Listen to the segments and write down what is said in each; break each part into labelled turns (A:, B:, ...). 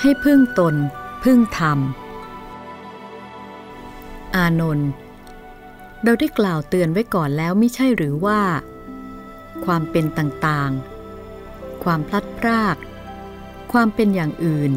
A: ให้พึ่งตน พึ่งธรรม อานนท์เราได้กล่าวเตือนไว้ก่อนแล้วไม่ใช่หรือว่า ความเป็นต่างๆ ความพลัดพราก ความเป็นอย่างอื่น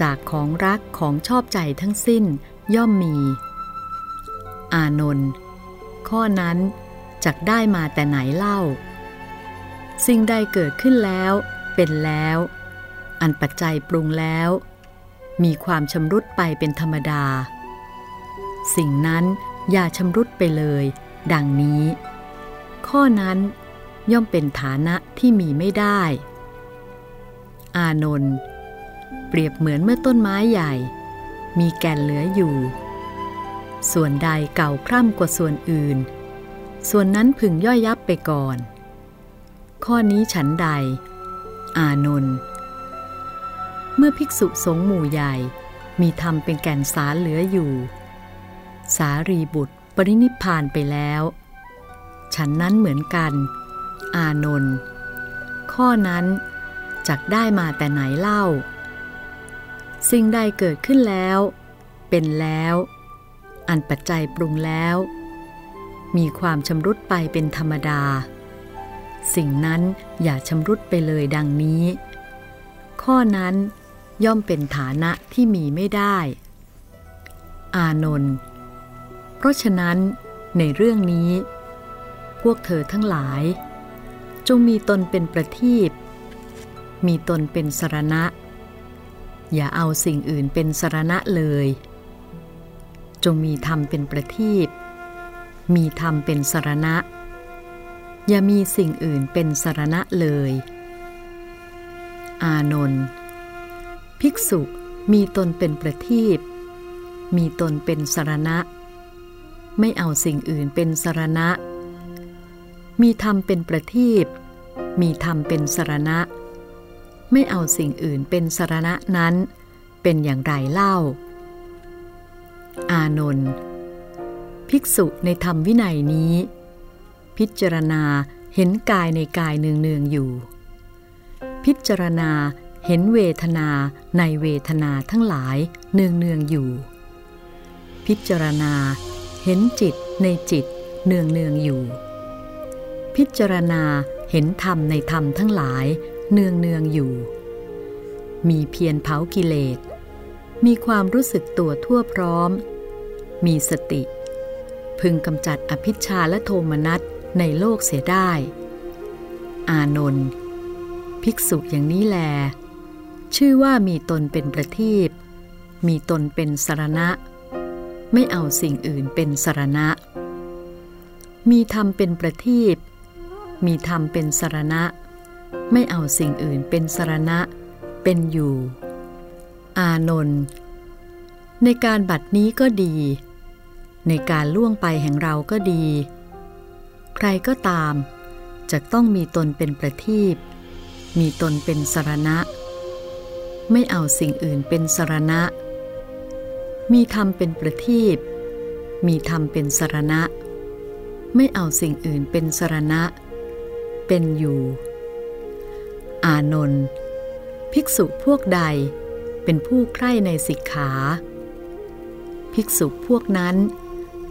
A: จากของรักของชอบใจทั้งสิ้นย่อมมี อานนท์ข้อนั้นจักได้มาแต่ไหนเล่า สิ่งใดเกิดขึ้นแล้ว เป็นแล้ว อันปัจจัยปรุงแล้ว มีความชำรุดไปเป็นธรรมดา สิ่งนั้นอย่าชำรุดไปเลย ดังนี้ ข้อนั้นย่อมเป็นฐานะที่มีไม่ได้ อานนท์เปรียบเหมือนเมื่อต้นไม้ใหญ่ มีแก่นเหลืออยู่ ส่วนใดเก่าคร่ำกว่าส่วนอื่น ส่วนนั้นพึงย่อยยับไปก่อน ข้อนี้ฉันใด อานนท์ เมื่อภิกษุสงฆ์หมู่ใหญ่ มีธรรมเป็นแก่นสารเหลืออยู่ สารีบุตรปรินิพพานไปแล้ว ฉันนั้นเหมือนกัน อานนท์ข้อนั้นจักได้มาแต่ไหนเล่า สิ่งใดเกิดขึ้นแล้ว เป็นแล้ว อันปัจจัยปรุงแล้ว มีความชำรุดไปเป็นธรรมดา สิ่งนั้นอย่าชำรุดไปเลยดังนี้ ข้อนั้น ย่อมเป็นฐานะที่มีไม่ได้ อานนท์เพราะฉะนั้นในเรื่องนี้ พวกเธอทั้งหลาย จงมีตนเป็นประทีปมีตนเป็นสรณะ อย่าเอาสิ่งอื่นเป็นสรณะเลย จงมีธรรมเป็นประทีปมีธรรมเป็นสรณะ อย่ามีสิ่งอื่นเป็นสรณะเลย อานนท์ ภิกษุมีตนเป็นประทีปมีตนเป็นสารณะ ไม่เอาสิ่งอื่นเป็นสารณะ มีธรรมเป็นประทีปมีธรรมเป็นสารณะ ไม่เอาสิ่งอื่นเป็นสารณะนั้น เป็นอย่างไรเล่า อานนท์ภิกษุในธรรมวินัยนี้ พิจารณาเห็นกายในกายเนืองๆอยู่ พิจารณา เห็นเวทนาในเวทนาทั้งหลายเนืองเนืองอยู่ พิจารณา เห็นจิตในจิตเนืองเนืองอยู่ พิจารณาเห็นธรรมในธรรมทั้งหลายเนืองเนืองอยู่ มีเพียรเผากิเลส มีความรู้สึกตัวทั่วพร้อม มีสติ พึงกำจัดอภิชาและโทมนัสในโลกเสียได้ อานนท์ภิกษุอย่างนี้แล ชื่อว่ามีตนเป็นประทีปมีตนเป็นสารณะ ไม่เอาสิ่งอื่นเป็นสารณะ มีธรรมเป็นประทีปมีธรรมเป็นสารณะ ไม่เอาสิ่งอื่นเป็นสารณะ เป็นอยู่ อานนท์ในการบัดนี้ก็ดี ในการล่วงไปแห่งเราก็ดี ใครก็ตามจะต้องมีตนเป็นประทีปมีตนเป็นสารณะ ไม่เอาสิ่งอื่นเป็นสรณะ มีธรรมเป็นประทีปมีธรรมเป็นสรณะ ไม่เอาสิ่งอื่นเป็นสรณะ เป็นอยู่ อานนท์ภิกษุพวกใดเป็นผู้ใคร่ในสิกขา ภิกษุพวกนั้น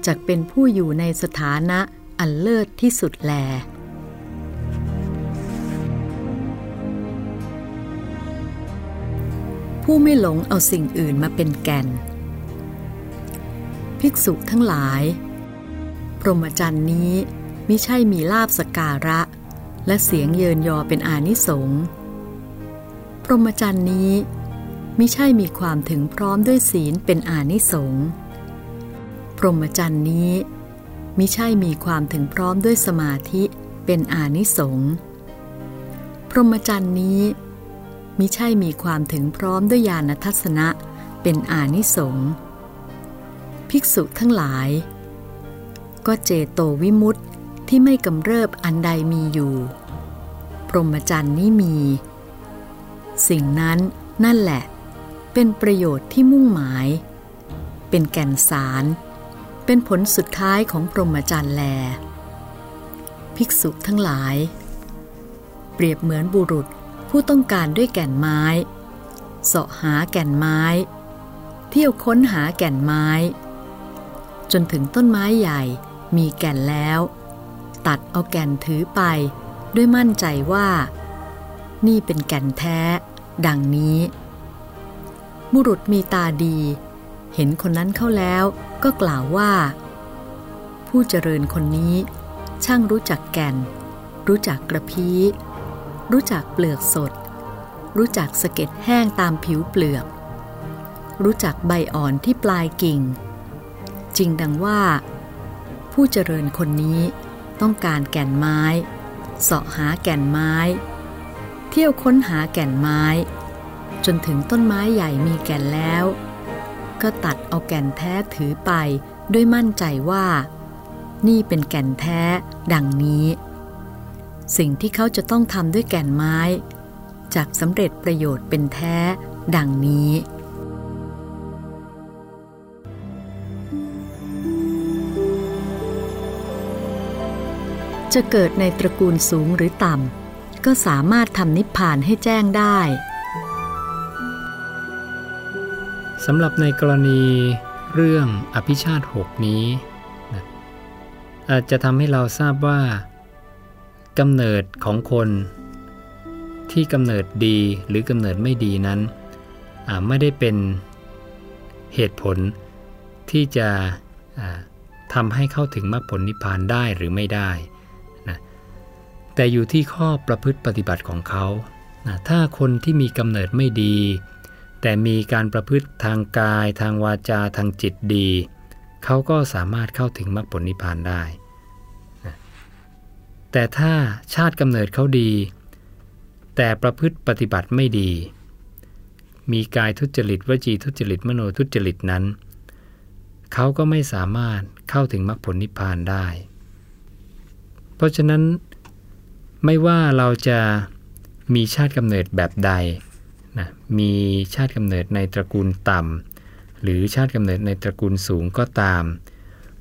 A: จะเป็นผู้อยู่ในสถานะอันเลิศที่สุดแล ผู้ไม่หลงเอาสิ่งอื่นมาเป็นแก่น ภิกษุทั้งหลาย พรหมจรรย์นี้มิใช่มีลาบสการะ และเสียงเยินยอเป็นอานิสงส์พรหมจรรย์นี้มิใช่มีความถึงพร้อมด้วยศีลเป็นอานิสงส์พรหมจรรย์นี้มิใช่มีความถึงพร้อมด้วยสมาธิเป็นอานิสงส์พรหมจรรย์นี้ มิใช่มีความถึงพร้อมด้วยญาณทัศนะ เป็นอานิสงส์ภิกษุทั้งหลาย ก็เจโตวิมุตติที่ไม่กำเริบอันใดมีอยู่ พรหมจรรย์นี้มี สิ่งนั้นนั่นแหละ เป็นประโยชน์ที่มุ่งหมาย เป็นแก่นสาร เป็นผลสุดท้ายของพรหมจรรย์แล ภิกษุทั้งหลาย เปรียบเหมือนบุรุษ ผู้ต้องการด้วยแก่นไม้เสาะหาแก่นไม้ เที่ยวค้นหาแก่นไม้ จนถึงต้นไม้ใหญ่มีแก่นแล้ว ตัดเอาแก่นถือไปด้วยมั่นใจว่า นี่เป็นแก่นแท้ ดังนี้ บุรุษมีตาดี เห็นคนนั้นเข้าแล้วก็กล่าวว่า ผู้เจริญคนนี้ ช่างรู้จักแก่น รู้จักกระพี้ รู้จักเปลือกสด รู้จักสะเก็ดแห้งตามผิวเปลือก รู้จักใบอ่อนที่ปลายกิ่ง จริงดังว่า ผู้เจริญคนนี้ต้องการแก่นไม้เสาะหาแก่นไม้ เที่ยวค้นหาแก่นไม้ จนถึงต้นไม้ใหญ่มีแก่นแล้ว ก็ตัดเอาแก่นแท้ถือไปด้วยมั่นใจว่า นี่เป็นแก่นแท้ดังนี้ สิ่งที่เขาจะต้องทำด้วยแก่นไม้ จากสำเร็จประโยชน์เป็นแท้ ดังนี้ จะเกิดในตระกูลสูงหรือต่ำ ก็สามารถทำนิพพานให้แจ้งได้
B: สำหรับในกรณีเรื่องอภิชาติหกนี้ อาจจะทำให้เราทราบว่า กำเนิดของคนที่กำเนิดดีหรือกำเนิดไม่ดีนั้นไม่ได้เป็นเหตุผลที่จะทำให้เข้าถึงมรรคผลนิพพานได้หรือไม่ได้นะแต่อยู่ที่ข้อประพฤติปฏิบัติของเขานะถ้าคนที่มีกำเนิดไม่ดี แต่มีการประพฤติทางกาย ทางวาจาทางจิตดี เขาก็สามารถเข้าถึงมรรคผลนิพพานได้ แต่ถ้าชาติกำเนิดเขาดี แต่ประพฤติปฏิบัติไม่ดี มีกายทุจริตวจีทุจริตมโนทุจริตนั้น เขาก็ไม่สามารถเข้าถึงมรรคผลนิพพานได้ เพราะฉะนั้นไม่ว่าเราจะมีชาติกำเนิดแบบใดนะมีชาติกำเนิดในตระกูลต่ำหรือชาติกำเนิดในตระกูลสูงก็ตาม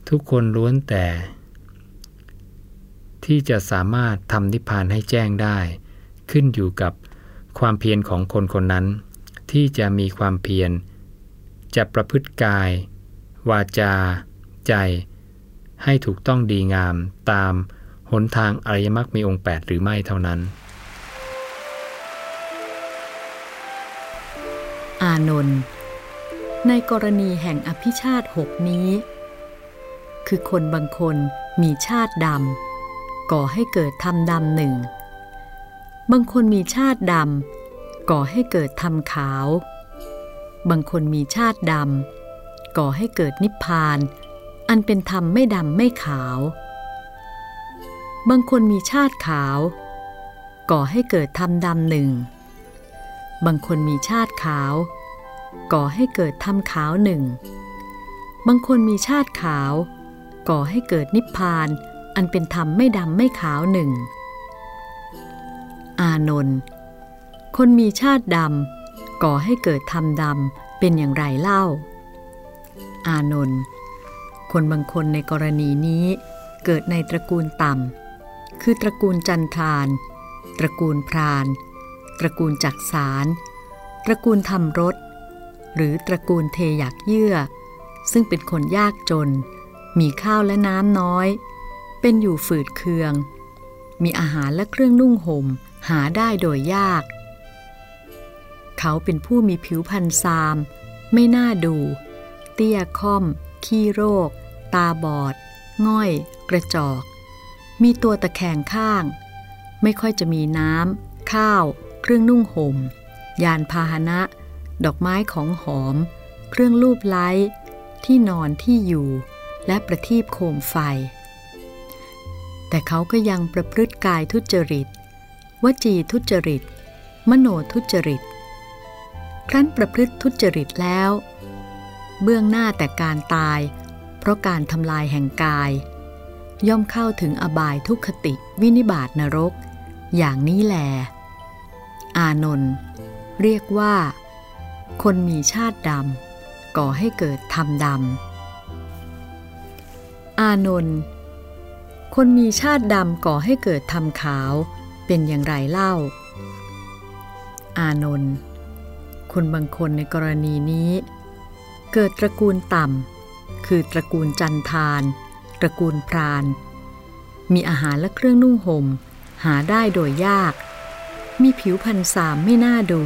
B: ทุกคนล้วนแต่ ที่จะสามารถทำนิพพานให้แจ้งได้ ขึ้นอยู่กับความเพียรของคนคนนั้น ที่จะมีความเพียร จะประพฤติกาย วาจา ใจ ให้ถูกต้องดีงามตามหนทางอริยมรรคมีองค์ 8 หรือไม่เท่านั้น
A: อานนท์ในกรณีแห่งอภิชาติหกนี้ คือคนบางคนมีชาติดำ ก่อให้เกิดธรรมดำหนึ่ง บางคนมีชาติดำก่อให้เกิดธรรมขาว บางคนมีชาติดำก่อให้เกิดนิพพาน อันเป็นธรรมไม่ดำไม่ขาว บางคนมีชาติขาว ก่อให้เกิดธรรมดำหนึ่ง บางคนมีชาติขาว ก่อให้เกิดธรรมขาวหนึ่ง บางคนมีชาติขาว ก่อให้เกิดนิพพาน อันเป็นธรรมไม่ดำไม่ขาวหนึ่ง อานนท์คนมีชาติดำก่อให้เกิดธรรมดำเป็นอย่างไรเล่า อานนท์คนบางคนในกรณีนี้เกิดในตระกูลต่ำ คือตระกูลจันทานตระกูลพราน ตระกูลจักสาร ตระกูลทำรถ หรือตระกูลเทอยากเยื่อ ซึ่งเป็นคนยากจน มีข้าวและน้ำน้อย เป็นอยู่ฝืดเคือง มีอาหารและเครื่องนุ่งหม่มหาได้โดยยาก เขาเป็นผู้มีผิวพรรณซาม ไม่น่าดู เตี้ยค่อม ขี้โรค ตาบอด ง่อย กระจอก มีตัวตะแคงข้าง ไม่ค่อยจะมีน้ำ ข้าว เครื่องนุ่งหม่ม ยานพาหนะ ดอกไม้ของหอม เครื่องลูบไล้ ที่นอนที่อยู่ และประทีปโคมไฟ แต่เขาก็ยังประพฤติกายทุจริต วจีทุจริต มโนทุจริต ครั้นประพฤติทุจริตแล้ว เบื้องหน้าแต่การตาย เพราะการทำลายแห่งกาย ย่อมเข้าถึงอบายทุกขติวินิบาตนรก อย่างนี้แล อานนท์เรียกว่า คนมีชาติดำก่อให้เกิดธรรมดำ อานนท์ คนมีชาติดำก่อให้เกิดธรรมขาว เป็นอย่างไรเล่า อานนท์คนบางคนในกรณีนี้ เกิดตระกูลต่ำ คือตระกูลจันทาน ตระกูลพราน มีอาหารและเครื่องนุ่งห่ม หาได้โดยยาก มีผิวพรรณสามไม่น่าดู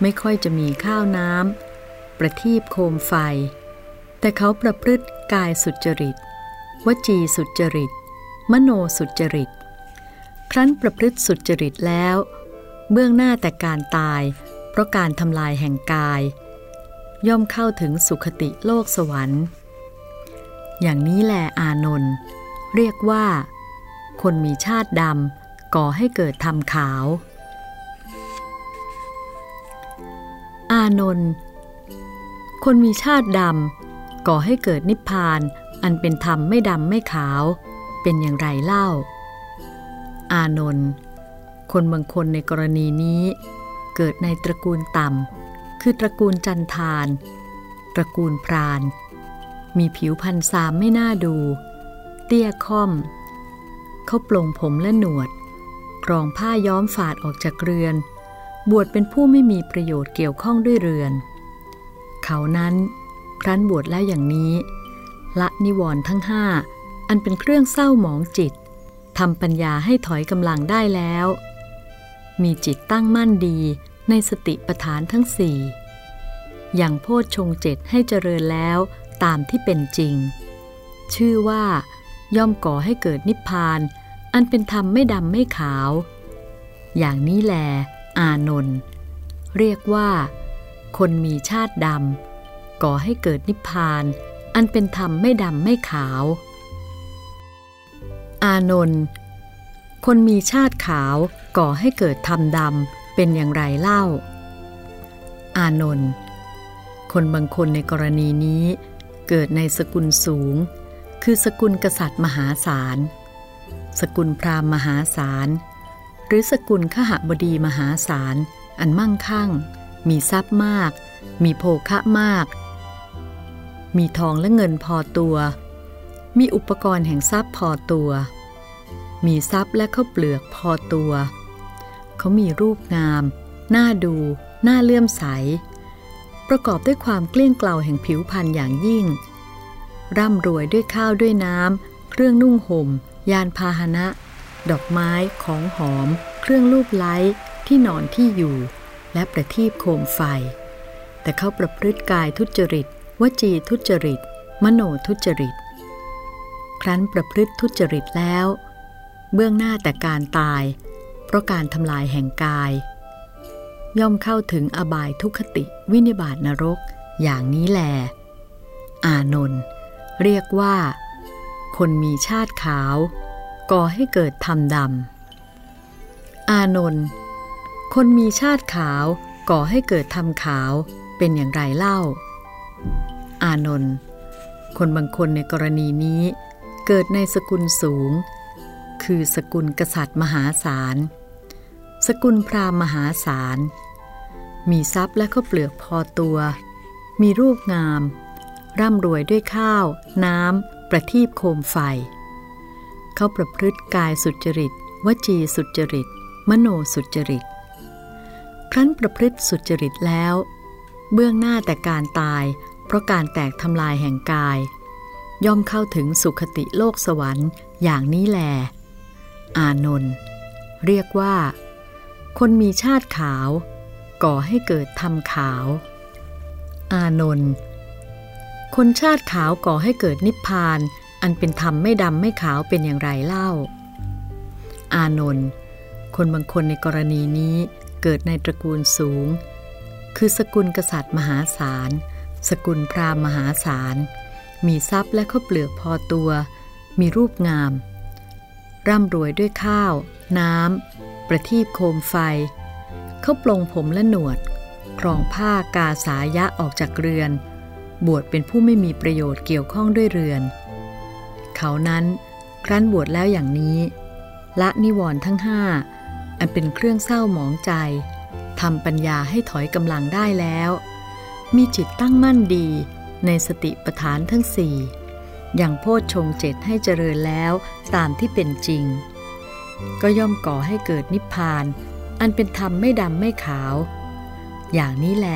A: ไม่ค่อยจะมีข้าวน้ำประทีปโคมไฟ แต่เขาประพฤติกายสุจริต วจีสุจริต มโนสุจริต ครั้นประพฤติสุจริตแล้ว เบื้องหน้าแต่การตาย เพราะการทำลายแห่งกาย ย่อมเข้าถึงสุขติโลกสวรรค์ อย่างนี้แหละอานนท์เรียกว่า คนมีชาติดำก่อให้เกิดธรรมขาว อานนท์คนมีชาติดำก่อให้เกิดนิพพาน อันเป็นธรรมไม่ดำไม่ขาว เป็นอย่างไรเล่า อานนท์คนบางคนในกรณีนี้ เกิดในตระกูลต่ำคือตระกูลจันทานตระกูลพราน มีผิวพรรณสามไม่น่าดู เตี้ยค่อม เขาปลงผมและหนวดกรองผ้าย้อมฝาดออกจากเรือน บวชเป็นผู้ไม่มีประโยชน์เกี่ยวข้องด้วยเรือน เขานั้นครั้นบวชแล้วอย่างนี้ ละนิวรณ์ทั้งห้าอันเป็นเครื่องเศร้าหมองจิตทำปัญญาให้ถอยกำลังได้แล้ว มีจิตตั้งมั่นดีในสติปัฏฐานทั้งสี่อย่างโพชฌงเจ็ดให้เจริญแล้วตามที่เป็นจริง ชื่อว่า ย่อมก่อให้เกิดนิพพาน อันเป็นธรรมไม่ดำไม่ขาว อย่างนี้แล อานนท์เรียกว่า คนมีชาติดำก่อให้เกิดนิพพาน อันเป็นธรรมไม่ดำไม่ขาว อานนท์คนมีชาติขาวก่อให้เกิดธรรมดำเป็นอย่างไรเล่า อานนท์คนบางคนในกรณีนี้ เกิดในสกุลสูง คือสกุลกษัตริย์มหาศาล สกุลพราหมณ์มหาศาล หรือสกุลขหบดีมหาศาล อันมั่งคั่ง มีทรัพย์มาก มีโภคะมาก มีทองและเงินพอตัว มีอุปกรณ์แห่งทรัพย์พอตัว มีทรัพย์และข้าวเปลือกพอตัว เขามีรูปงาม น่าดู น่าเลื่อมใส ประกอบด้วยความเกลี้ยงเกลาแห่งผิวพรรณอย่างยิ่ง ร่ำรวยด้วยข้าวด้วยน้ำ เครื่องนุ่งห่ม ยานพาหนะ ดอกไม้ ของหอม เครื่องลูบไล้ที่นอนที่อยู่ และประทีปโคมไฟ แต่เขาประพฤติกายทุจริต วจีทุจริต มโนทุจริต ครั้นประพฤติทุจริตแล้ว เบื้องหน้าแต่การตาย เพราะการทำลายแห่งกาย ย่อมเข้าถึงอบายทุคติวินิบาตนรกอย่างนี้แล อานนท์เรียกว่า คนมีชาติขาว ก่อให้เกิดธรรมดำ อานนท์คนมีชาติขาวก่อให้เกิดธรรมขาวเป็นอย่างไรเล่า อานนท์คนบางคนในกรณีนี้ เกิดในสกุลสูง คือสกุลกษัตริย์มหาศาล สกุลพราหมณ์มหาศาล มีทรัพย์และข้าเปลือกพอตัว มีรูปงาม ร่ำรวยด้วยข้าว น้ำ ประทีปโคมไฟ เขาประพฤติกายสุจริต วจีสุจริต มโนสุจริต ครั้นประพฤติสุจริตแล้ว เบื้องหน้าแต่การตาย เพราะการแตกทำลายแห่งกาย ย่อมเข้าถึงสุขติโลกสวรรค์อย่างนี้แล อานนท์เรียกว่า คนมีชาติขาว ก่อให้เกิดธรรมขาว อานนท์คนชาติขาวก่อให้เกิดนิพพาน อันเป็นธรรมไม่ดำไม่ขาวเป็นอย่างไรเล่า อานนท์คนบางคนในกรณีนี้เกิดในตระกูลสูง คือสกุลกษัตริย์มหาศาล สกุลพราหมณ์มหาศาล มีทรัพย์และข้าวเปลือกพอตัว มีรูปงาม ร่ำรวยด้วยข้าว น้ำ ประทีปโคมไฟ เขาปลงผมและหนวด ครองผ้ากาสายะออกจากเรือน บวชเป็นผู้ไม่มีประโยชน์เกี่ยวข้องด้วยเรือน เขานั้นครั้นบวชแล้วอย่างนี้ ละนิวรณ์ทั้งห้าอันเป็นเครื่องเศร้าหมองใจ ทำปัญญาให้ถอยกำลังได้แล้ว มีจิตตั้งมั่นดีในสติปัฏฐานทั้งสี่อย่างโพชฌงเจตให้เจริญแล้วตามที่เป็นจริง ก็ย่อมก่อให้เกิดนิพพาน อันเป็นธรรมไม่ดำไม่ขาว อย่างนี้แหล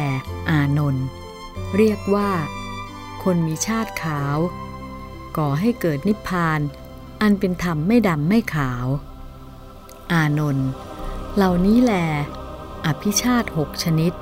A: อานนท์เรียกว่า คนมีชาติขาว ก่อให้เกิดนิพพาน อันเป็นธรรมไม่ดำไม่ขาว อานนท์เหล่านี้แหละ อภิชาติหกชนิด